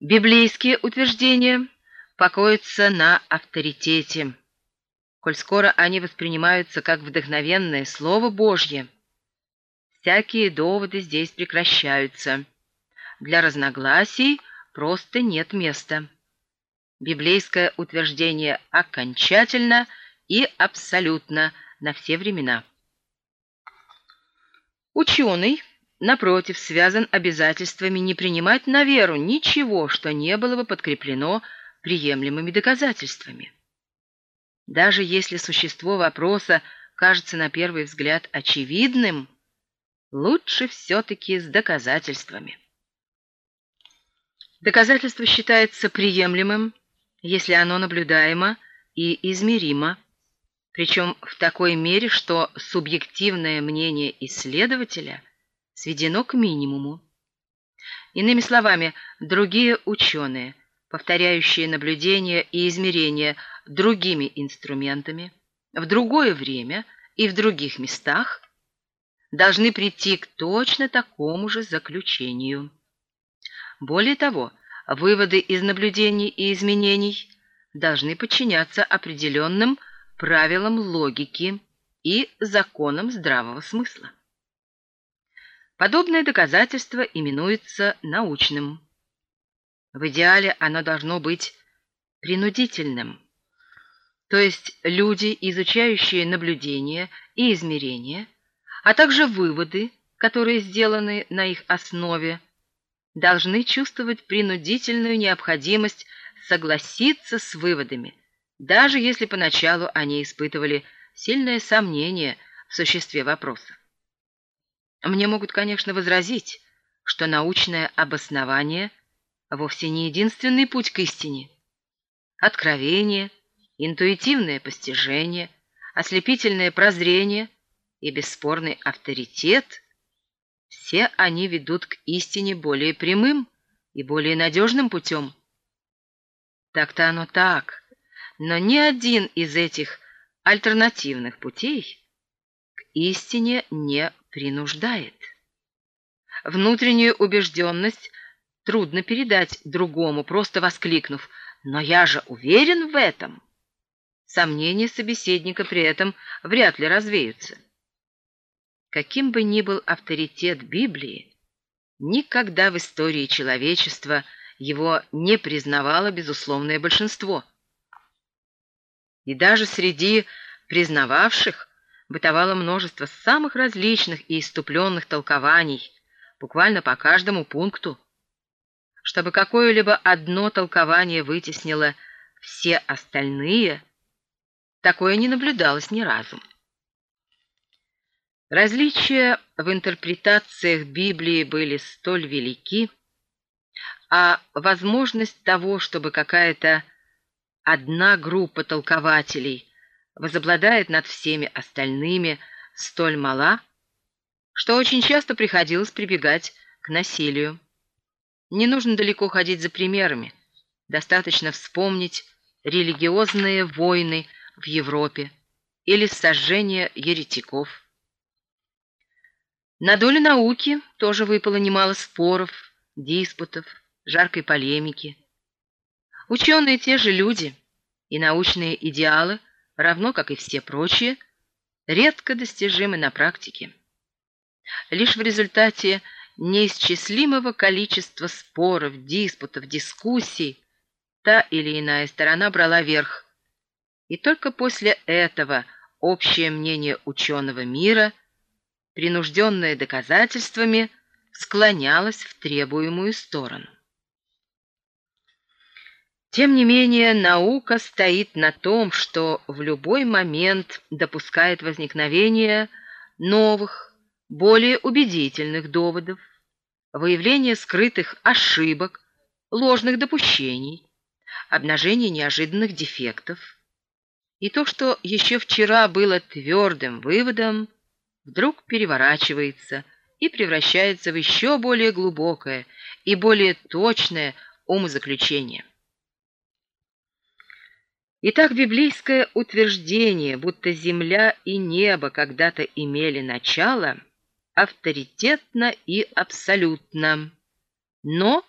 Библейские утверждения покоятся на авторитете. Коль скоро они воспринимаются как вдохновенное Слово Божье, всякие доводы здесь прекращаются. Для разногласий просто нет места. Библейское утверждение окончательно и абсолютно на все времена. Ученый, напротив, связан обязательствами не принимать на веру ничего, что не было бы подкреплено приемлемыми доказательствами. Даже если существо вопроса кажется на первый взгляд очевидным, лучше все-таки с доказательствами. Доказательство считается приемлемым, если оно наблюдаемо и измеримо, причем в такой мере, что субъективное мнение исследователя сведено к минимуму. Иными словами, другие ученые, повторяющие наблюдения и измерения другими инструментами, в другое время и в других местах, должны прийти к точно такому же заключению. Более того, выводы из наблюдений и изменений должны подчиняться определенным правилам логики и законам здравого смысла. Подобное доказательство именуется научным. В идеале оно должно быть принудительным. То есть люди, изучающие наблюдения и измерения, а также выводы, которые сделаны на их основе, должны чувствовать принудительную необходимость согласиться с выводами – даже если поначалу они испытывали сильное сомнение в существе вопроса. Мне могут, конечно, возразить, что научное обоснование вовсе не единственный путь к истине. Откровение, интуитивное постижение, ослепительное прозрение и бесспорный авторитет – все они ведут к истине более прямым и более надежным путем. Так-то оно так – но ни один из этих альтернативных путей истине не принуждает. Внутреннюю убежденность трудно передать другому, просто воскликнув «Но я же уверен в этом!» Сомнения собеседника при этом вряд ли развеются. Каким бы ни был авторитет Библии, никогда в истории человечества его не признавало безусловное большинство – и даже среди признававших бытовало множество самых различных и иступленных толкований, буквально по каждому пункту. Чтобы какое-либо одно толкование вытеснило все остальные, такое не наблюдалось ни разу. Различия в интерпретациях Библии были столь велики, а возможность того, чтобы какая-то одна группа толкователей возобладает над всеми остальными, столь мала, что очень часто приходилось прибегать к насилию. Не нужно далеко ходить за примерами. Достаточно вспомнить религиозные войны в Европе или сожжение еретиков. На долю науки тоже выпало немало споров, диспутов, жаркой полемики. Ученые те же люди, и научные идеалы, равно как и все прочие, редко достижимы на практике. Лишь в результате неисчислимого количества споров, диспутов, дискуссий та или иная сторона брала верх. И только после этого общее мнение ученого мира, принужденное доказательствами, склонялось в требуемую сторону. Тем не менее, наука стоит на том, что в любой момент допускает возникновение новых, более убедительных доводов, выявление скрытых ошибок, ложных допущений, обнажение неожиданных дефектов. И то, что еще вчера было твердым выводом, вдруг переворачивается и превращается в еще более глубокое и более точное умозаключение. Итак, библейское утверждение, будто земля и небо когда-то имели начало, авторитетно и абсолютно. Но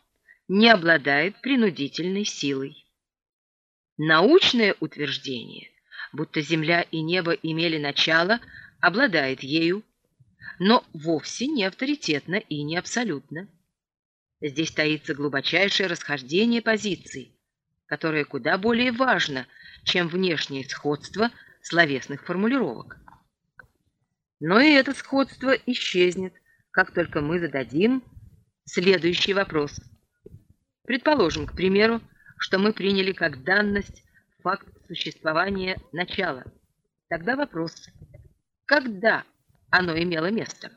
не обладает принудительной силой. Научное утверждение, будто Земля и небо имели начало, обладает ею, но вовсе не авторитетно и не абсолютно. Здесь таится глубочайшее расхождение позиций, которое куда более важно, чем внешнее сходство словесных формулировок. Но и это сходство исчезнет, как только мы зададим следующий вопрос. Предположим, к примеру, что мы приняли как данность факт существования начала. Тогда вопрос, когда оно имело место?